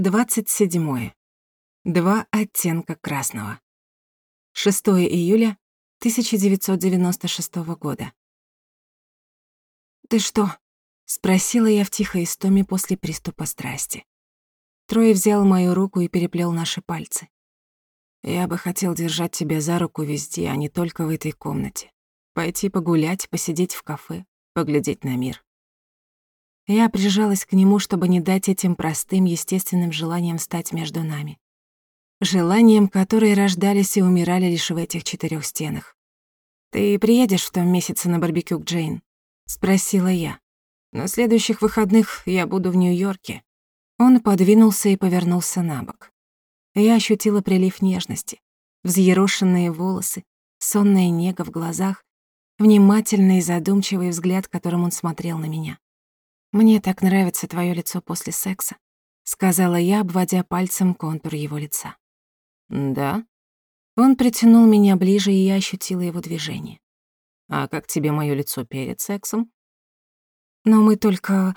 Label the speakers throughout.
Speaker 1: 27. Два оттенка красного. 6 июля 1996 года. «Ты что?» — спросила я в тихой истоме после приступа страсти. Трой взял мою руку и переплел наши пальцы. «Я бы хотел держать тебя за руку везде, а не только в этой комнате. Пойти погулять, посидеть в кафе, поглядеть на мир. Я прижалась к нему, чтобы не дать этим простым, естественным желаниям стать между нами. Желаниям, которые рождались и умирали лишь в этих четырех стенах. «Ты приедешь в том месяце на барбекю к Джейн?» — спросила я. «На следующих выходных я буду в Нью-Йорке». Он подвинулся и повернулся на бок. Я ощутила прилив нежности, взъерошенные волосы, сонная нега в глазах, внимательный и задумчивый взгляд, которым он смотрел на меня. «Мне так нравится твое лицо после секса», — сказала я, обводя пальцем контур его лица. «Да?» Он притянул меня ближе, и я ощутила его движение. «А как тебе моё лицо перед сексом?» «Но мы только...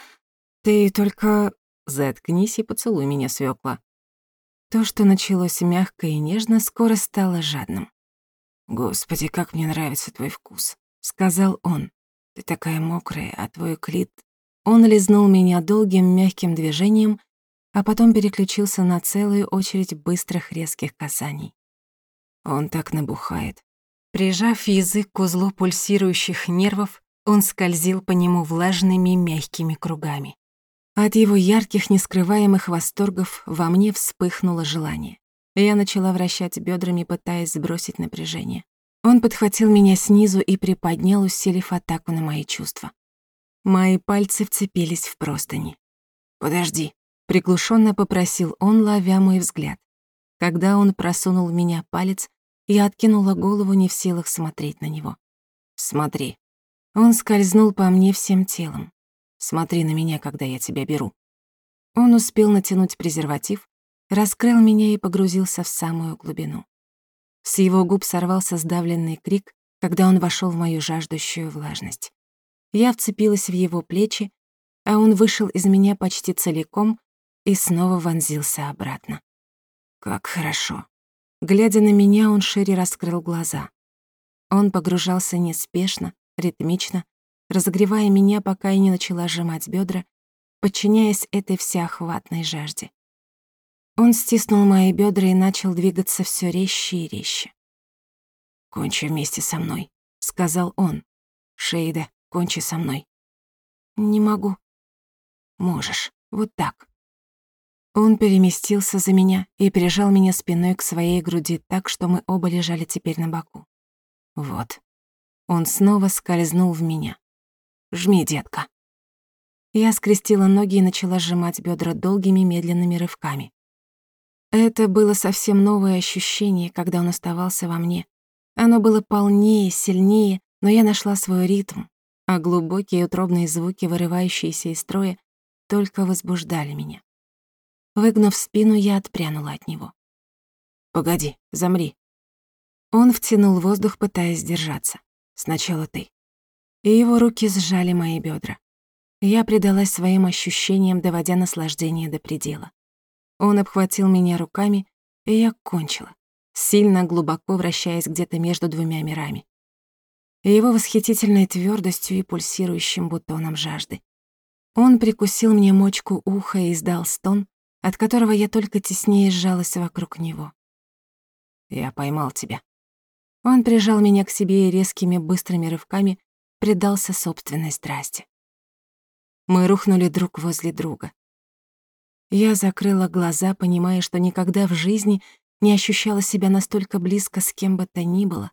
Speaker 1: Ты только...» «Заткнись и поцелуй меня, свёкла». То, что началось мягко и нежно, скоро стало жадным. «Господи, как мне нравится твой вкус», — сказал он. «Ты такая мокрая, а твой клит он лизнул меня долгим мягким движением, а потом переключился на целую очередь быстрых резких касаний. Он так набухает. Прижав язык к узлу пульсирующих нервов, он скользил по нему влажными мягкими кругами. От его ярких, нескрываемых восторгов во мне вспыхнуло желание. Я начала вращать бедрами, пытаясь сбросить напряжение. Он подхватил меня снизу и приподнял, усилив атаку на мои чувства. Мои пальцы вцепились в простыни. «Подожди», — приглушенно попросил он, ловя мой взгляд. Когда он просунул в меня палец, я откинула голову, не в силах смотреть на него. «Смотри». Он скользнул по мне всем телом. «Смотри на меня, когда я тебя беру». Он успел натянуть презерватив, раскрыл меня и погрузился в самую глубину. С его губ сорвался сдавленный крик, когда он вошел в мою жаждущую влажность. Я вцепилась в его плечи, а он вышел из меня почти целиком и снова вонзился обратно. Как хорошо. Глядя на меня, он шире раскрыл глаза. Он погружался неспешно, ритмично, разогревая меня, пока я не начала сжимать бедра, подчиняясь этой всеохватной жажде. Он стиснул мои бедра и начал двигаться все резче и резче. «Кончи вместе со мной», — сказал он. «Шейда, Кончи со мной. Не могу. Можешь. Вот так. Он переместился за меня и прижал меня спиной к своей груди так, что мы оба лежали теперь на боку. Вот. Он снова скользнул в меня. «Жми, детка». Я скрестила ноги и начала сжимать бедра долгими медленными рывками. Это было совсем новое ощущение, когда он оставался во мне. Оно было полнее, сильнее, но я нашла свой ритм, а глубокие утробные звуки, вырывающиеся из строя, только возбуждали меня. Выгнув спину, я отпрянула от него. «Погоди, замри». Он втянул воздух, пытаясь сдержаться. «Сначала ты». И его руки сжали мои бедра. Я предалась своим ощущениям, доводя наслаждение до предела. Он обхватил меня руками, и я кончила, сильно глубоко вращаясь где-то между двумя мирами его восхитительной твердостью и пульсирующим бутоном жажды. Он прикусил мне мочку уха и издал стон, от которого я только теснее сжалась вокруг него. «Я поймал тебя». Он прижал меня к себе и резкими быстрыми рывками предался собственной страсти. Мы рухнули друг возле друга. Я закрыла глаза, понимая, что никогда в жизни не ощущала себя настолько близко с кем бы то ни было,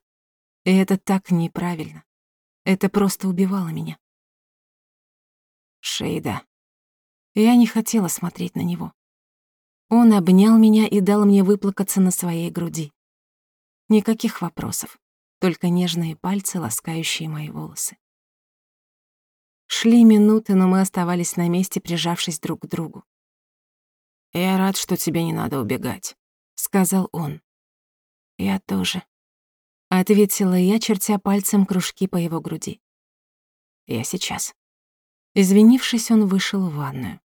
Speaker 1: и это так неправильно. Это просто убивало меня. Шейда. Я не хотела смотреть на него. Он обнял меня и дал мне выплакаться на своей груди. Никаких вопросов, только нежные пальцы, ласкающие мои волосы. Шли минуты, но мы оставались на месте, прижавшись друг к другу. «Я рад, что тебе не надо убегать», — сказал он. «Я тоже», Ответила я, чертя пальцем кружки по его груди. Я сейчас. Извинившись, он вышел в ванную.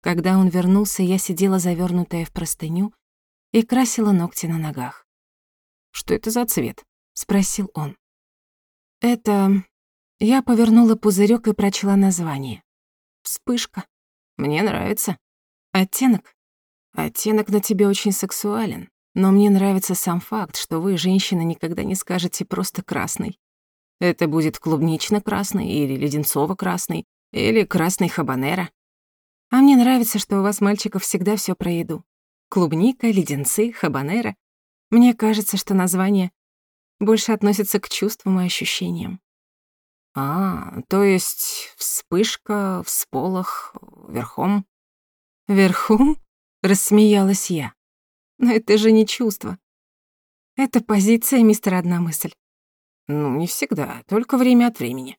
Speaker 1: Когда он вернулся, я сидела завернутая в простыню и красила ногти на ногах.
Speaker 2: «Что это за цвет?»
Speaker 1: — спросил он. «Это...» Я повернула пузырек и прочла название. «Вспышка.
Speaker 2: Мне нравится».
Speaker 1: «Оттенок?»
Speaker 2: «Оттенок на тебе очень сексуален, но мне нравится сам факт, что вы, женщина, никогда не скажете просто красный. Это будет клубнично-красный или леденцово-красный, или красный хабанера.
Speaker 1: А мне нравится, что у вас, мальчиков, всегда все про еду. Клубника, леденцы, хабанера. Мне кажется, что название больше относится к чувствам и ощущениям.
Speaker 2: А, то есть вспышка, всполох, верхом?
Speaker 1: Верхом? Рассмеялась я. Но это же не чувство. Это позиция, мистер Одна мысль.
Speaker 2: Ну, не всегда, только время от времени.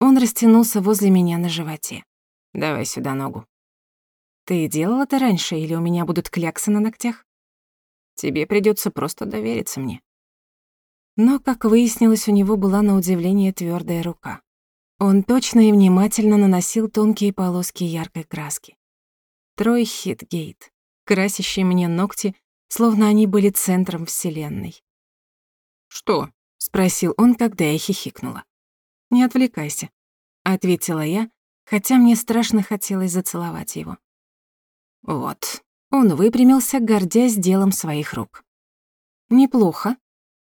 Speaker 1: Он растянулся возле меня на животе.
Speaker 2: Давай сюда ногу.
Speaker 1: Ты делал это раньше или у меня будут кляксы на ногтях?
Speaker 2: Тебе придётся просто довериться мне.
Speaker 1: Но, как выяснилось, у него была на удивление твёрдая рука. Он точно и внимательно наносил тонкие полоски яркой краски. Трой Хитгейт, красящий мне ногти, словно они были центром вселенной.
Speaker 2: «Что?»
Speaker 1: — спросил он, когда я хихикнула. «Не отвлекайся», — ответила я, хотя мне страшно хотелось зацеловать его. Вот, он выпрямился, гордясь делом своих рук. «Неплохо»,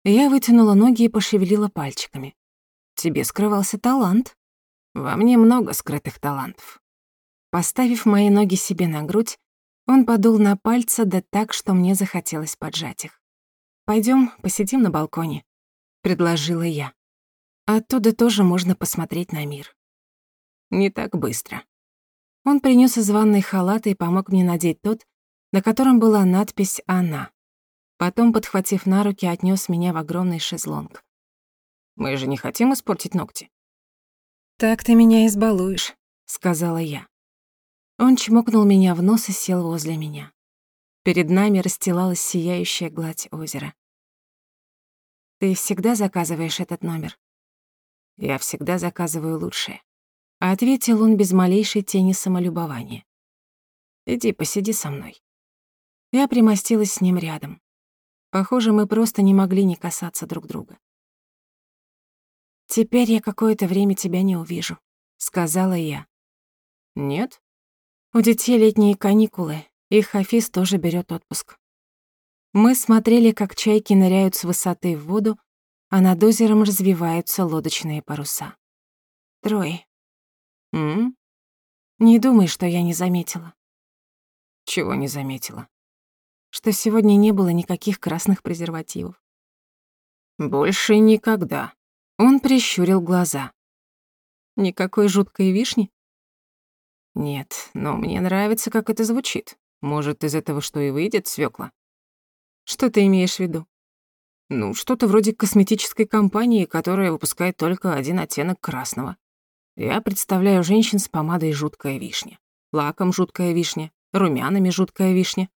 Speaker 1: я вытянула ноги и пошевелила пальчиками. Тебе скрывался талант.
Speaker 2: Во мне много скрытых талантов.
Speaker 1: Поставив мои ноги себе на грудь, он подул на пальцы да так, что мне захотелось поджать их. Пойдем, посидим на балконе», — предложила я. «Оттуда тоже можно посмотреть на мир».
Speaker 2: «Не так быстро».
Speaker 1: Он принес из ванной халат и помог мне надеть тот, на котором была надпись «Она». Потом, подхватив на руки, отнёс меня в огромный шезлонг.
Speaker 2: «Мы же не хотим испортить ногти».
Speaker 1: «Так ты меня избалуешь», — сказала я. Он чмокнул меня в нос и сел возле меня. Перед нами расстилалась сияющая гладь озера. «Ты всегда заказываешь этот номер?»
Speaker 2: «Я всегда заказываю лучшее», —
Speaker 1: ответил он без малейшей тени самолюбования.
Speaker 2: «Иди, посиди со мной».
Speaker 1: Я примостилась с ним рядом. Похоже, мы просто не могли не касаться друг друга. «Теперь я какое-то время тебя не увижу», — сказала я.
Speaker 2: «Нет?»
Speaker 1: «У детей летние каникулы, и Хафиз тоже берет отпуск». Мы смотрели, как чайки ныряют с высоты в воду, а над озером развиваются лодочные паруса. Трой.
Speaker 2: М?
Speaker 1: Не думай, что я не заметила.
Speaker 2: Чего не заметила?
Speaker 1: что сегодня не было никаких красных презервативов.
Speaker 2: «Больше никогда».
Speaker 1: Он прищурил глаза. «Никакой жуткой вишни?»
Speaker 2: «Нет, но мне нравится, как это звучит. Может, из этого что и выйдет, свёкла?»
Speaker 1: «Что ты имеешь в виду?»
Speaker 2: «Ну, что-то вроде косметической компании, которая выпускает только один оттенок красного. Я представляю женщин с помадой «Жуткая вишня», лаком «Жуткая вишня», румянами «Жуткая вишня»,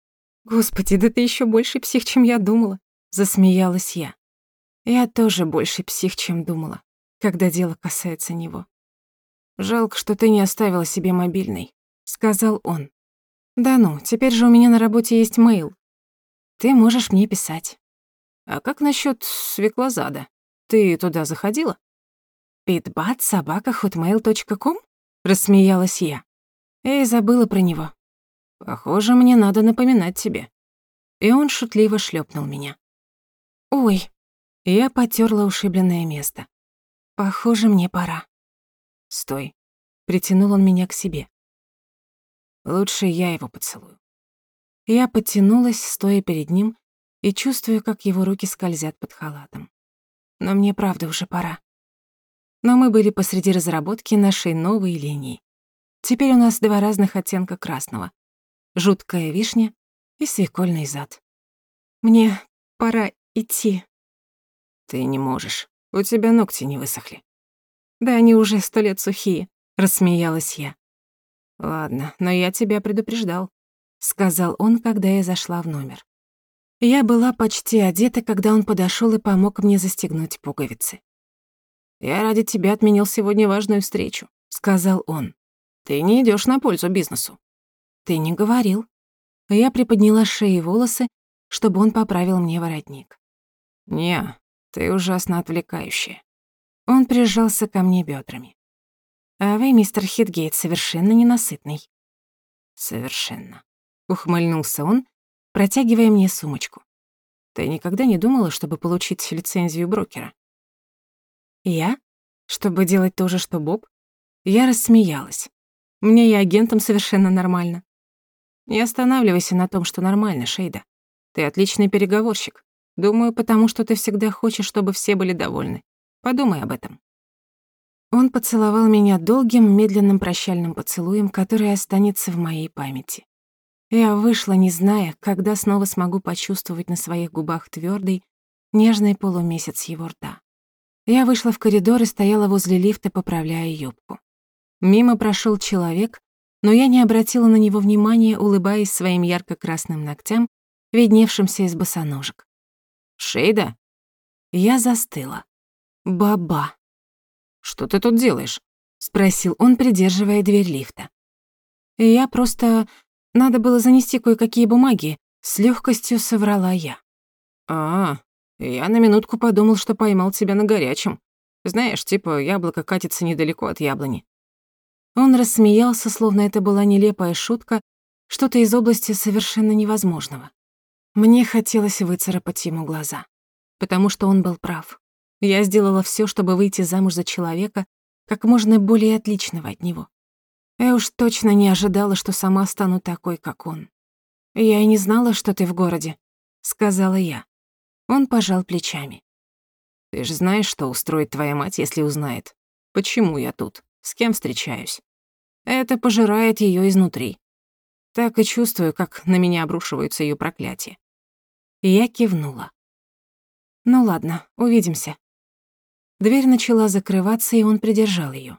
Speaker 1: «Господи, да ты еще больше псих, чем я думала», — засмеялась я. Я тоже больше псих, чем думала, когда дело касается него.
Speaker 2: «Жалко, что ты не оставила себе мобильный», —
Speaker 1: сказал он. «Да ну, теперь же у меня на работе есть мейл. Ты можешь мне писать».
Speaker 2: «А как насчет свеклозада? Ты туда заходила?»
Speaker 1: «Питбат собака hotmail.com?» — рассмеялась я. И забыла про него.
Speaker 2: Похоже, мне надо напоминать тебе.
Speaker 1: И он шутливо шлепнул меня. Ой, я потёрла ушибленное место. Похоже, мне пора.
Speaker 2: Стой.
Speaker 1: Притянул он меня к себе.
Speaker 2: Лучше я его поцелую.
Speaker 1: Я подтянулась, стоя перед ним, и чувствую, как его руки скользят под халатом. Но мне правда уже пора. Но мы были посреди разработки нашей новой линии. Теперь у нас два разных оттенка красного жуткая вишня и свекольный зад. Мне пора идти.
Speaker 2: Ты не можешь. У тебя ногти не высохли.
Speaker 1: Да они уже сто лет сухие, рассмеялась я.
Speaker 2: Ладно, но я тебя предупреждал,
Speaker 1: сказал он, когда я зашла в номер. Я была почти одета, когда он подошёл и помог мне застегнуть пуговицы.
Speaker 2: «Я ради тебя отменил сегодня важную встречу», — сказал он. «Ты не идёшь на пользу бизнесу.
Speaker 1: Ты не говорил. Я приподняла шеи и волосы, чтобы он поправил мне воротник.
Speaker 2: Не, ты ужасно отвлекающая.
Speaker 1: Он прижался ко мне бедрами. А вы, мистер Хитгейт, совершенно ненасытный.
Speaker 2: Совершенно.
Speaker 1: Ухмыльнулся он, протягивая мне сумочку.
Speaker 2: Ты никогда не думала, чтобы получить лицензию брокера?
Speaker 1: Я? Чтобы делать то же, что Боб? Я рассмеялась. Мне и агентам совершенно нормально.
Speaker 2: Не останавливайся на том, что нормально, Шейда. Ты отличный переговорщик. Думаю, потому что ты всегда хочешь, чтобы все были довольны. Подумай об этом.
Speaker 1: Он поцеловал меня долгим, медленным прощальным поцелуем, который останется в моей памяти. Я вышла, не зная, когда снова смогу почувствовать на своих губах твёрдый, нежный полумесяц его рта. Я вышла в коридор и стояла возле лифта, поправляя юбку. Мимо прошёл человек, но я не обратила на него внимания, улыбаясь своим ярко-красным ногтям, видневшимся из босоножек.
Speaker 2: «Шейда?»
Speaker 1: Я застыла. «Баба».
Speaker 2: «Что ты тут делаешь?»
Speaker 1: — спросил он, придерживая дверь лифта. «Я просто... Надо было занести кое-какие бумаги», — с легкостью соврала я.
Speaker 2: «А, я на минутку подумал, что поймал тебя на горячем. Знаешь, типа яблоко катится недалеко от яблони.
Speaker 1: Он рассмеялся, словно это была нелепая шутка, что-то из области совершенно невозможного. Мне хотелось выцарапать ему глаза, потому что он был прав. Я сделала всё, чтобы выйти замуж за человека, как можно более отличного от него. Я уж точно не ожидала, что сама стану такой, как он. «Я и не знала, что ты в городе», — сказала я. Он пожал плечами.
Speaker 2: «Ты же знаешь, что устроит твоя мать, если узнает. Почему я тут? С кем встречаюсь? Это пожирает её изнутри. Так и чувствую, как на меня обрушиваются её проклятия.
Speaker 1: Я кивнула. Ну ладно, увидимся. Дверь начала закрываться, и он придержал её.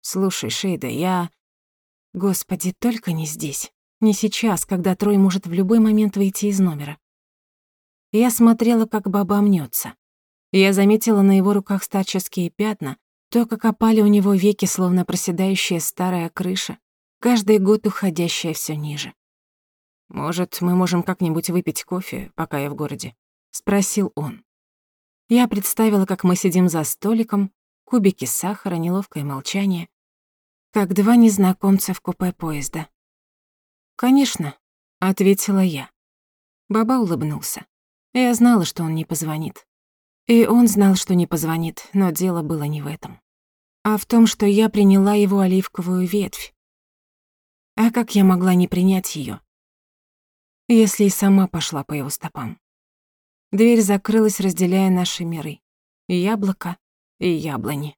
Speaker 1: Слушай, Шейда, я... Господи, только не здесь. Не сейчас, когда Трой может в любой момент выйти из номера. Я смотрела, как баба мнётся. Я заметила на его руках старческие пятна, то, как опали у него веки, словно проседающая старая крыша, каждый год уходящая все ниже.
Speaker 2: «Может, мы можем как-нибудь выпить кофе, пока я в городе?»
Speaker 1: — спросил он. Я представила, как мы сидим за столиком, кубики сахара, неловкое молчание, как два незнакомца в купе поезда. «Конечно», — ответила я. Баба улыбнулся. Я знала, что он не позвонит. И он знал, что не позвонит, но дело было не в этом. А в том, что я приняла его оливковую ветвь. А как я могла не принять её, если и сама пошла по его стопам? Дверь закрылась, разделяя наши миры. И яблоко, и яблони.